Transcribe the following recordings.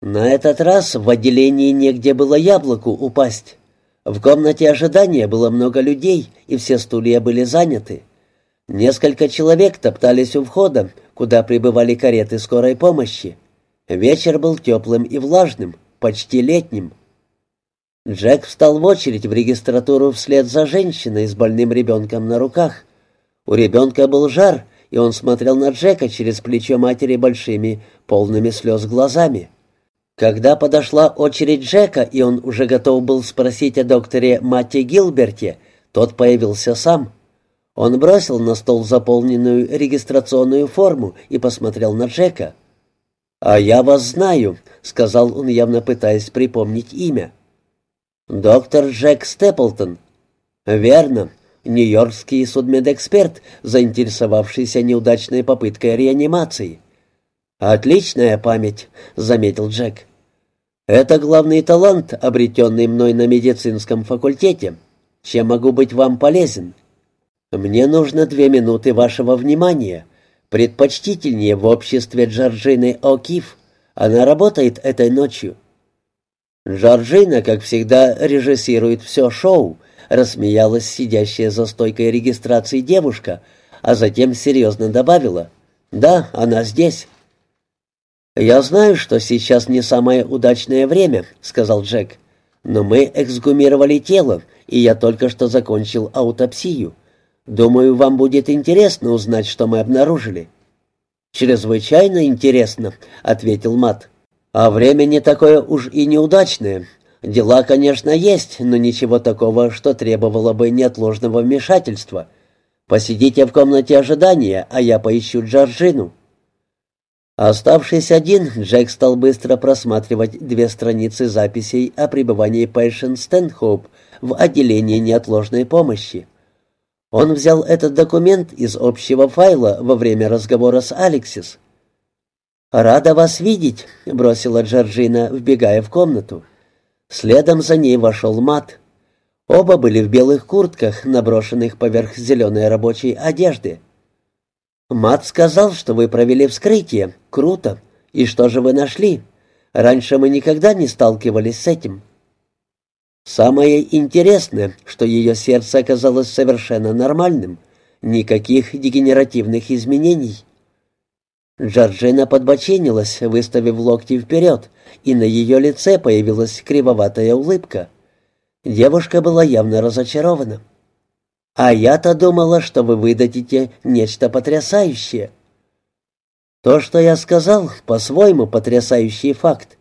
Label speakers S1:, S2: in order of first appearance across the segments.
S1: На этот раз в отделении негде было яблоку упасть. В комнате ожидания было много людей, и все стулья были заняты. Несколько человек топтались у входа, куда прибывали кареты скорой помощи. Вечер был теплым и влажным, почти летним. Джек встал в очередь в регистратуру вслед за женщиной с больным ребенком на руках. У ребенка был жар, и он смотрел на Джека через плечо матери большими, полными слез глазами. Когда подошла очередь Джека, и он уже готов был спросить о докторе Матте Гилберте, тот появился сам. Он бросил на стол заполненную регистрационную форму и посмотрел на Джека. «А я вас знаю», — сказал он, явно пытаясь припомнить имя. «Доктор Джек Степлтон». «Верно. Нью-Йоркский судмедэксперт, заинтересовавшийся неудачной попыткой реанимации». «Отличная память», — заметил Джек. Это главный талант, обретенный мной на медицинском факультете. Чем могу быть вам полезен? Мне нужно две минуты вашего внимания. Предпочтительнее в обществе Джорджины О'Кив. Она работает этой ночью. Джорджина, как всегда, режиссирует все шоу, рассмеялась сидящая за стойкой регистрации девушка, а затем серьезно добавила. «Да, она здесь». «Я знаю, что сейчас не самое удачное время», — сказал Джек. «Но мы эксгумировали тело, и я только что закончил аутопсию. Думаю, вам будет интересно узнать, что мы обнаружили». «Чрезвычайно интересно», — ответил Мат. «А время не такое уж и неудачное. Дела, конечно, есть, но ничего такого, что требовало бы неотложного вмешательства. Посидите в комнате ожидания, а я поищу Джорджину». Оставшись один, Джек стал быстро просматривать две страницы записей о пребывании Пэйшен Стэнхоуп в отделении неотложной помощи. Он взял этот документ из общего файла во время разговора с Алексис. «Рада вас видеть», — бросила Джорджина, вбегая в комнату. Следом за ней вошел Мат. Оба были в белых куртках, наброшенных поверх зеленой рабочей одежды. «Мат сказал, что вы провели вскрытие. Круто. И что же вы нашли? Раньше мы никогда не сталкивались с этим». Самое интересное, что ее сердце оказалось совершенно нормальным. Никаких дегенеративных изменений. Джорджина подбоченилась, выставив локти вперед, и на ее лице появилась кривоватая улыбка. Девушка была явно разочарована. А я-то думала, что вы выдадите нечто потрясающее. То, что я сказал, по-своему потрясающий факт.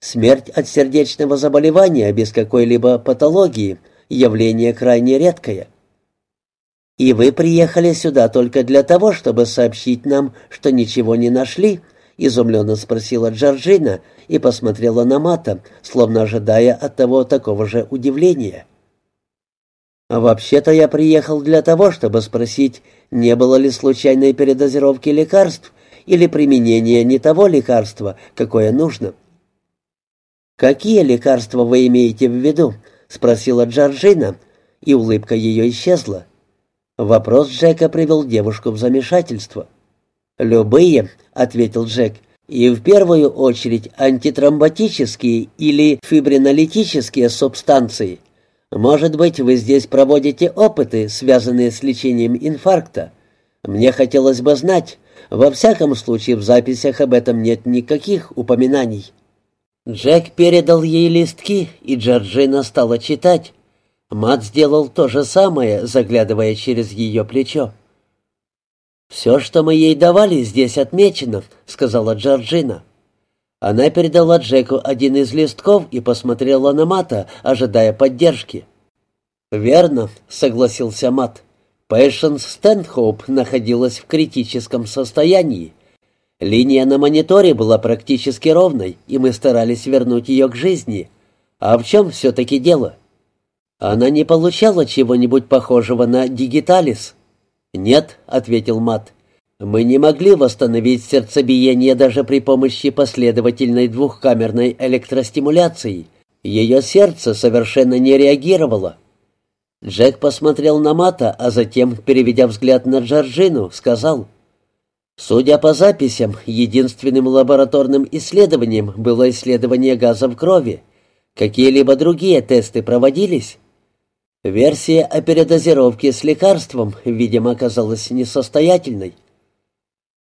S1: Смерть от сердечного заболевания без какой-либо патологии — явление крайне редкое. И вы приехали сюда только для того, чтобы сообщить нам, что ничего не нашли, — изумленно спросила Джорджина и посмотрела на Мата, словно ожидая от того такого же удивления. — «Вообще-то я приехал для того, чтобы спросить, не было ли случайной передозировки лекарств или применения не того лекарства, какое нужно». «Какие лекарства вы имеете в виду?» — спросила Джорджина, и улыбка ее исчезла. Вопрос Джека привел девушку в замешательство. «Любые», — ответил Джек, — «и в первую очередь антитромботические или фибринолитические субстанции». Может быть, вы здесь проводите опыты, связанные с лечением инфаркта. Мне хотелось бы знать. Во всяком случае, в записях об этом нет никаких упоминаний». Джек передал ей листки, и Джорджина стала читать. Мат сделал то же самое, заглядывая через ее плечо. «Все, что мы ей давали, здесь отмечено», — сказала Джорджина. Она передала Джеку один из листков и посмотрела на Мата, ожидая поддержки. «Верно», — согласился Мат. Пэшенс Стэнхоуп находилась в критическом состоянии. Линия на мониторе была практически ровной, и мы старались вернуть ее к жизни. А в чем все-таки дело? Она не получала чего-нибудь похожего на дигиталис. «Нет», — ответил Мат. Мы не могли восстановить сердцебиение даже при помощи последовательной двухкамерной электростимуляции. Ее сердце совершенно не реагировало. Джек посмотрел на Мата, а затем, переведя взгляд на Джорджину, сказал, Судя по записям, единственным лабораторным исследованием было исследование газа в крови. Какие-либо другие тесты проводились? Версия о передозировке с лекарством, видимо, оказалась несостоятельной.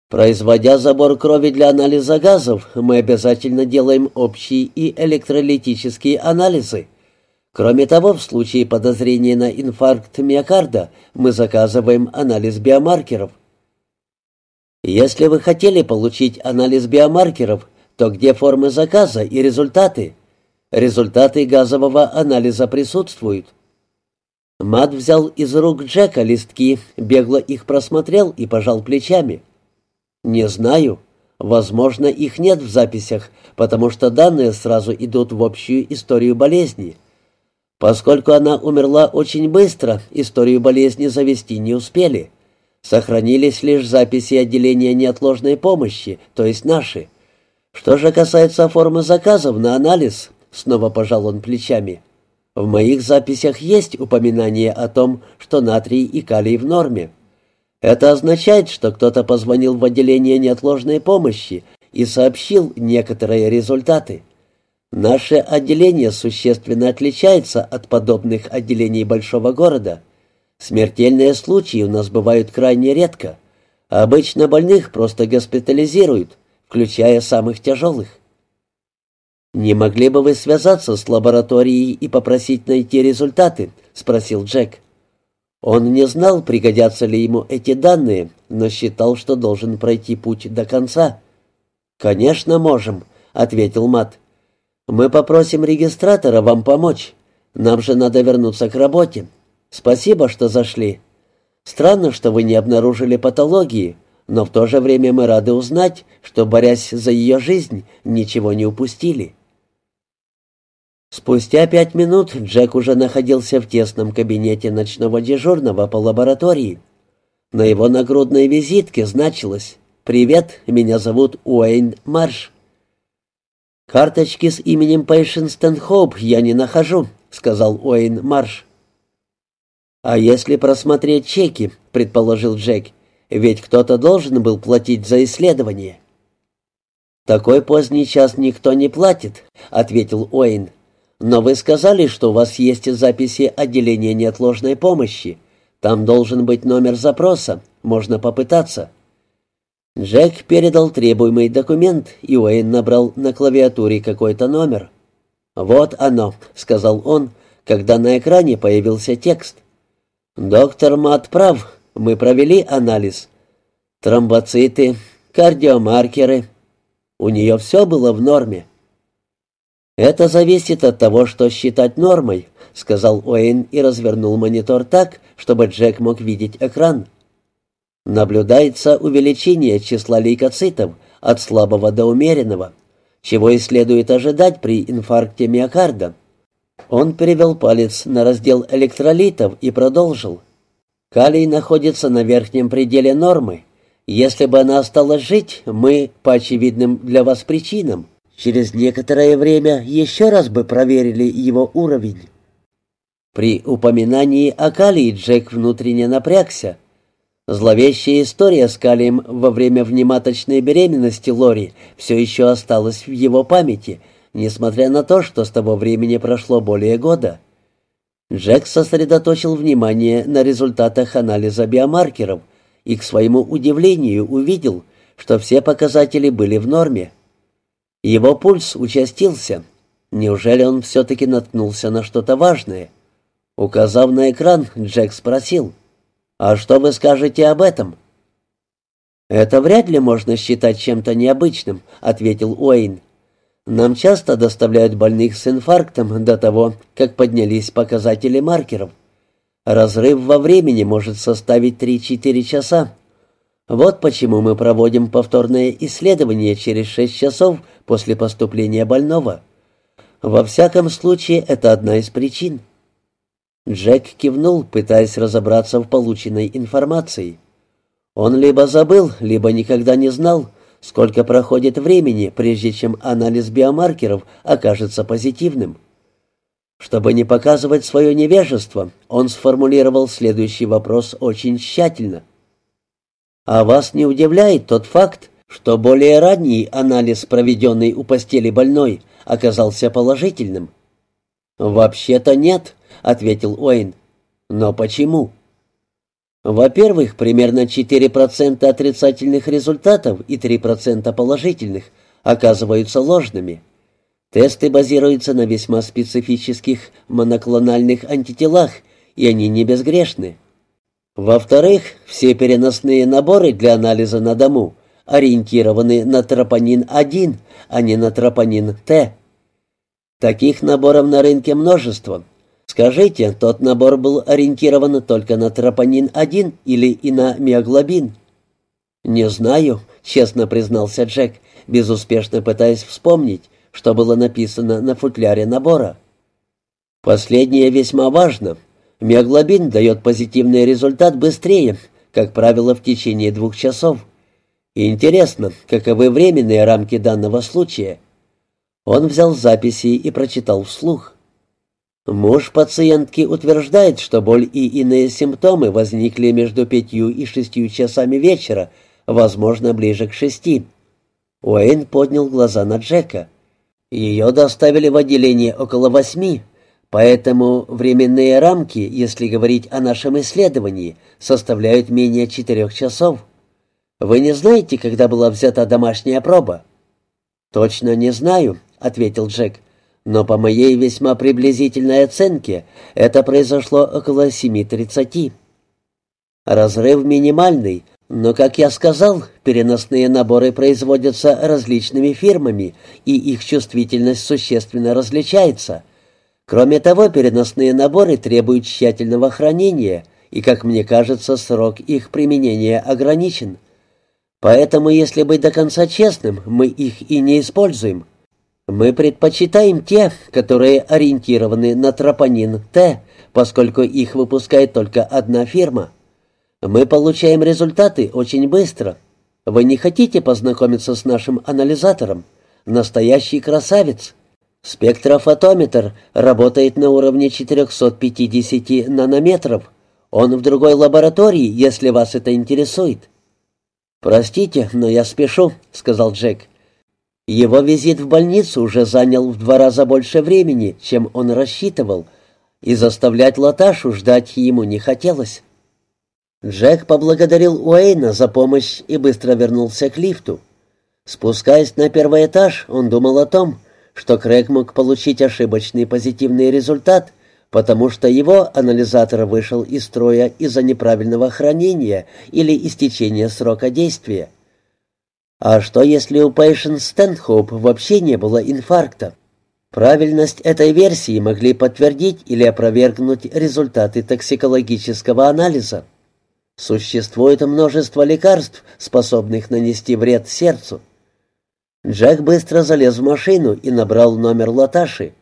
S1: Производя забор крови для анализа газов, мы обязательно делаем общие и электролитические анализы. Кроме того, в случае подозрения на инфаркт миокарда мы заказываем анализ биомаркеров. Если вы хотели получить анализ биомаркеров, то где формы заказа и результаты? Результаты газового анализа присутствуют. Мат взял из рук Джека листки, бегло их просмотрел и пожал плечами. «Не знаю. Возможно, их нет в записях, потому что данные сразу идут в общую историю болезни. Поскольку она умерла очень быстро, историю болезни завести не успели. Сохранились лишь записи отделения неотложной помощи, то есть наши. Что же касается формы заказов на анализ, снова пожал он плечами. В моих записях есть упоминание о том, что натрий и калий в норме. Это означает, что кто-то позвонил в отделение неотложной помощи и сообщил некоторые результаты. Наше отделение существенно отличается от подобных отделений большого города. Смертельные случаи у нас бывают крайне редко. Обычно больных просто госпитализируют, включая самых тяжелых. «Не могли бы вы связаться с лабораторией и попросить найти результаты?» — спросил Джек. Он не знал, пригодятся ли ему эти данные, но считал, что должен пройти путь до конца. «Конечно, можем», — ответил Мат. «Мы попросим регистратора вам помочь. Нам же надо вернуться к работе. Спасибо, что зашли. Странно, что вы не обнаружили патологии, но в то же время мы рады узнать, что, борясь за ее жизнь, ничего не упустили». Спустя пять минут Джек уже находился в тесном кабинете ночного дежурного по лаборатории. На его нагрудной визитке значилось «Привет, меня зовут Уэйн Марш». «Карточки с именем Пейшен Стэнхоуп я не нахожу», — сказал Уэйн Марш. «А если просмотреть чеки», — предположил Джек, — «ведь кто-то должен был платить за исследование». «Такой поздний час никто не платит», — ответил Уэйн. Но вы сказали, что у вас есть записи отделения неотложной помощи. Там должен быть номер запроса. Можно попытаться». Джек передал требуемый документ, и Уэйн набрал на клавиатуре какой-то номер. «Вот оно», — сказал он, когда на экране появился текст. «Доктор Мат прав. Мы провели анализ. Тромбоциты, кардиомаркеры. У нее все было в норме. «Это зависит от того, что считать нормой», — сказал Уэйн и развернул монитор так, чтобы Джек мог видеть экран. Наблюдается увеличение числа лейкоцитов от слабого до умеренного, чего и следует ожидать при инфаркте миокарда. Он перевел палец на раздел электролитов и продолжил. Калий находится на верхнем пределе нормы. Если бы она осталась жить, мы, по очевидным для вас причинам, Через некоторое время еще раз бы проверили его уровень. При упоминании о калии Джек внутренне напрягся. Зловещая история с калием во время внематочной беременности Лори все еще осталась в его памяти, несмотря на то, что с того времени прошло более года. Джек сосредоточил внимание на результатах анализа биомаркеров и, к своему удивлению, увидел, что все показатели были в норме. Его пульс участился. Неужели он все-таки наткнулся на что-то важное? Указав на экран, Джек спросил, «А что вы скажете об этом?» «Это вряд ли можно считать чем-то необычным», — ответил Уэйн. «Нам часто доставляют больных с инфарктом до того, как поднялись показатели маркеров. Разрыв во времени может составить 3-4 часа. Вот почему мы проводим повторное исследование через 6 часов после поступления больного. Во всяком случае, это одна из причин. Джек кивнул, пытаясь разобраться в полученной информации. Он либо забыл, либо никогда не знал, сколько проходит времени, прежде чем анализ биомаркеров окажется позитивным. Чтобы не показывать свое невежество, он сформулировал следующий вопрос очень тщательно. А вас не удивляет тот факт, что более ранний анализ, проведенный у постели больной, оказался положительным? «Вообще-то нет», — ответил Уэйн. «Но почему?» Во-первых, примерно 4% отрицательных результатов и 3% положительных оказываются ложными. Тесты базируются на весьма специфических моноклональных антителах, и они не безгрешны. Во-вторых, все переносные наборы для анализа на дому ориентированы на тропонин-1, а не на тропонин-Т. Таких наборов на рынке множество. Скажите, тот набор был ориентирован только на тропонин-1 или и на миоглобин? «Не знаю», — честно признался Джек, безуспешно пытаясь вспомнить, что было написано на футляре набора. «Последнее весьма важно. Миоглобин дает позитивный результат быстрее, как правило, в течение двух часов. Интересно, каковы временные рамки данного случая?» Он взял записи и прочитал вслух. Муж пациентки утверждает, что боль и иные симптомы возникли между пятью и шестью часами вечера, возможно, ближе к шести. Уэйн поднял глаза на Джека. Ее доставили в отделение около восьми, поэтому временные рамки, если говорить о нашем исследовании, составляют менее четырех часов. Вы не знаете, когда была взята домашняя проба? Точно не знаю, ответил Джек. Но по моей весьма приблизительной оценке это произошло около 7.30. Разрыв минимальный, но, как я сказал, переносные наборы производятся различными фирмами, и их чувствительность существенно различается. Кроме того, переносные наборы требуют тщательного хранения, и, как мне кажется, срок их применения ограничен. Поэтому, если быть до конца честным, мы их и не используем. Мы предпочитаем те, которые ориентированы на тропонин Т, поскольку их выпускает только одна фирма. Мы получаем результаты очень быстро. Вы не хотите познакомиться с нашим анализатором? Настоящий красавец. Спектрофотометр работает на уровне 450 нанометров. Он в другой лаборатории, если вас это интересует. «Простите, но я спешу», — сказал Джек. Его визит в больницу уже занял в два раза больше времени, чем он рассчитывал, и заставлять Латашу ждать ему не хотелось. Джек поблагодарил Уэйна за помощь и быстро вернулся к лифту. Спускаясь на первый этаж, он думал о том, что Крэг мог получить ошибочный позитивный результат, потому что его анализатор вышел из строя из-за неправильного хранения или истечения срока действия. А что, если у Пэйшен Стэнхоуп вообще не было инфаркта? Правильность этой версии могли подтвердить или опровергнуть результаты токсикологического анализа. Существует множество лекарств, способных нанести вред сердцу. Джек быстро залез в машину и набрал номер Латаши.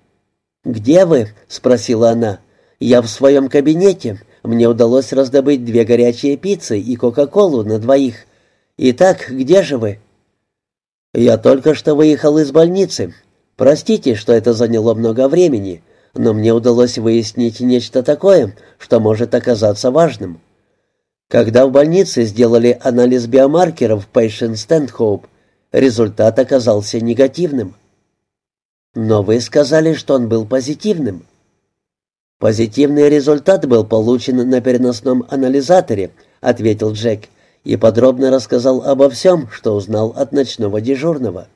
S1: «Где вы?» — спросила она. «Я в своем кабинете. Мне удалось раздобыть две горячие пиццы и Кока-Колу на двоих. Итак, где же вы?» «Я только что выехал из больницы. Простите, что это заняло много времени, но мне удалось выяснить нечто такое, что может оказаться важным. Когда в больнице сделали анализ биомаркеров Пейшен Стэнхоуп, результат оказался негативным. Но вы сказали, что он был позитивным. Позитивный результат был получен на переносном анализаторе, ответил Джек и подробно рассказал обо всем, что узнал от ночного дежурного.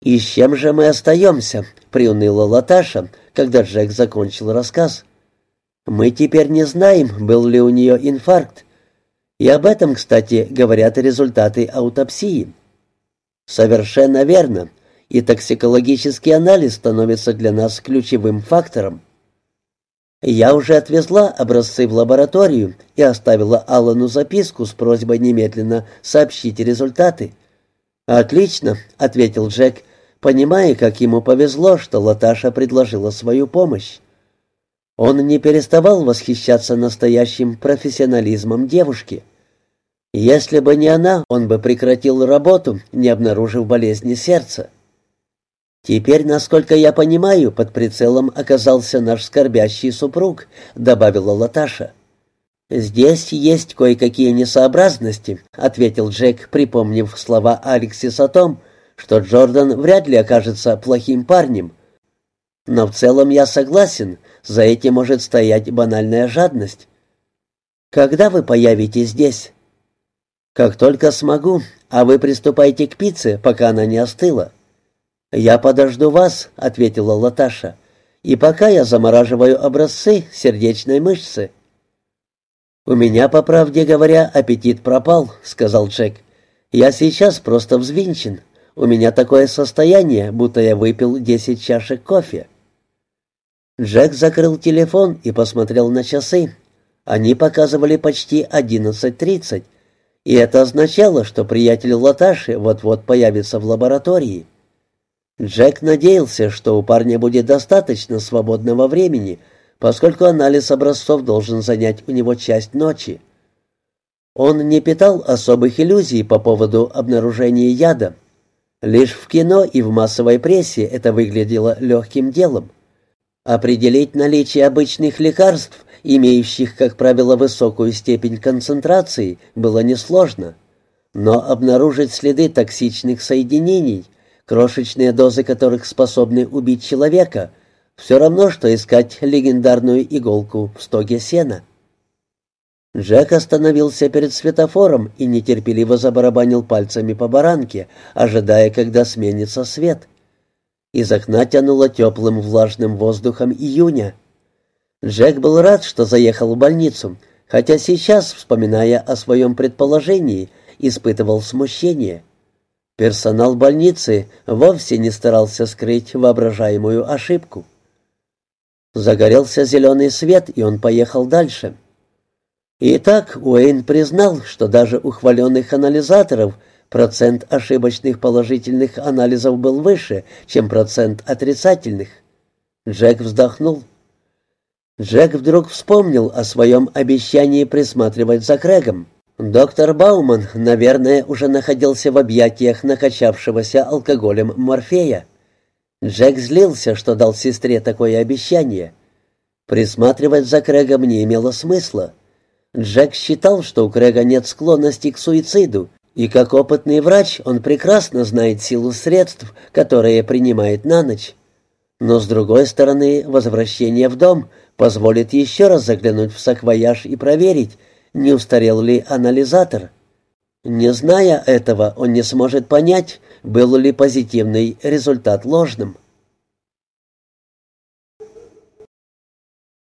S1: «И с чем же мы остаемся?» — приуныла Латаша, когда Джек закончил рассказ. «Мы теперь не знаем, был ли у нее инфаркт. И об этом, кстати, говорят результаты аутопсии». «Совершенно верно, и токсикологический анализ становится для нас ключевым фактором. Я уже отвезла образцы в лабораторию и оставила Аллану записку с просьбой немедленно сообщить результаты. «Отлично», — ответил Джек, понимая, как ему повезло, что Латаша предложила свою помощь. Он не переставал восхищаться настоящим профессионализмом девушки. Если бы не она, он бы прекратил работу, не обнаружив болезни сердца. «Теперь, насколько я понимаю, под прицелом оказался наш скорбящий супруг», — добавила Латаша. «Здесь есть кое-какие несообразности», — ответил Джек, припомнив слова Алексис о том, что Джордан вряд ли окажется плохим парнем. «Но в целом я согласен, за этим может стоять банальная жадность. Когда вы появитесь здесь?» «Как только смогу, а вы приступайте к пицце, пока она не остыла». «Я подожду вас», — ответила Латаша. «И пока я замораживаю образцы сердечной мышцы». «У меня, по правде говоря, аппетит пропал», — сказал Джек. «Я сейчас просто взвинчен. У меня такое состояние, будто я выпил десять чашек кофе». Джек закрыл телефон и посмотрел на часы. Они показывали почти одиннадцать тридцать, и это означало, что приятель Латаши вот-вот появится в лаборатории. Джек надеялся, что у парня будет достаточно свободного времени, поскольку анализ образцов должен занять у него часть ночи. Он не питал особых иллюзий по поводу обнаружения яда. Лишь в кино и в массовой прессе это выглядело легким делом. Определить наличие обычных лекарств, имеющих, как правило, высокую степень концентрации, было несложно. Но обнаружить следы токсичных соединений – крошечные дозы которых способны убить человека, все равно, что искать легендарную иголку в стоге сена. Джек остановился перед светофором и нетерпеливо забарабанил пальцами по баранке, ожидая, когда сменится свет. Из окна тянуло теплым влажным воздухом июня. Джек был рад, что заехал в больницу, хотя сейчас, вспоминая о своем предположении, испытывал смущение. Персонал больницы вовсе не старался скрыть воображаемую ошибку. Загорелся зеленый свет, и он поехал дальше. Итак, Уэйн признал, что даже у хваленных анализаторов процент ошибочных положительных анализов был выше, чем процент отрицательных. Джек вздохнул. Джек вдруг вспомнил о своем обещании присматривать за Крэгом. Доктор Бауман, наверное, уже находился в объятиях накачавшегося алкоголем Морфея. Джек злился, что дал сестре такое обещание. Присматривать за Крэгом не имело смысла. Джек считал, что у Крэга нет склонности к суициду, и как опытный врач он прекрасно знает силу средств, которые принимает на ночь. Но, с другой стороны, возвращение в дом позволит еще раз заглянуть в саквояж и проверить, не устарел ли анализатор. Не зная этого, он не сможет понять, был ли позитивный результат ложным.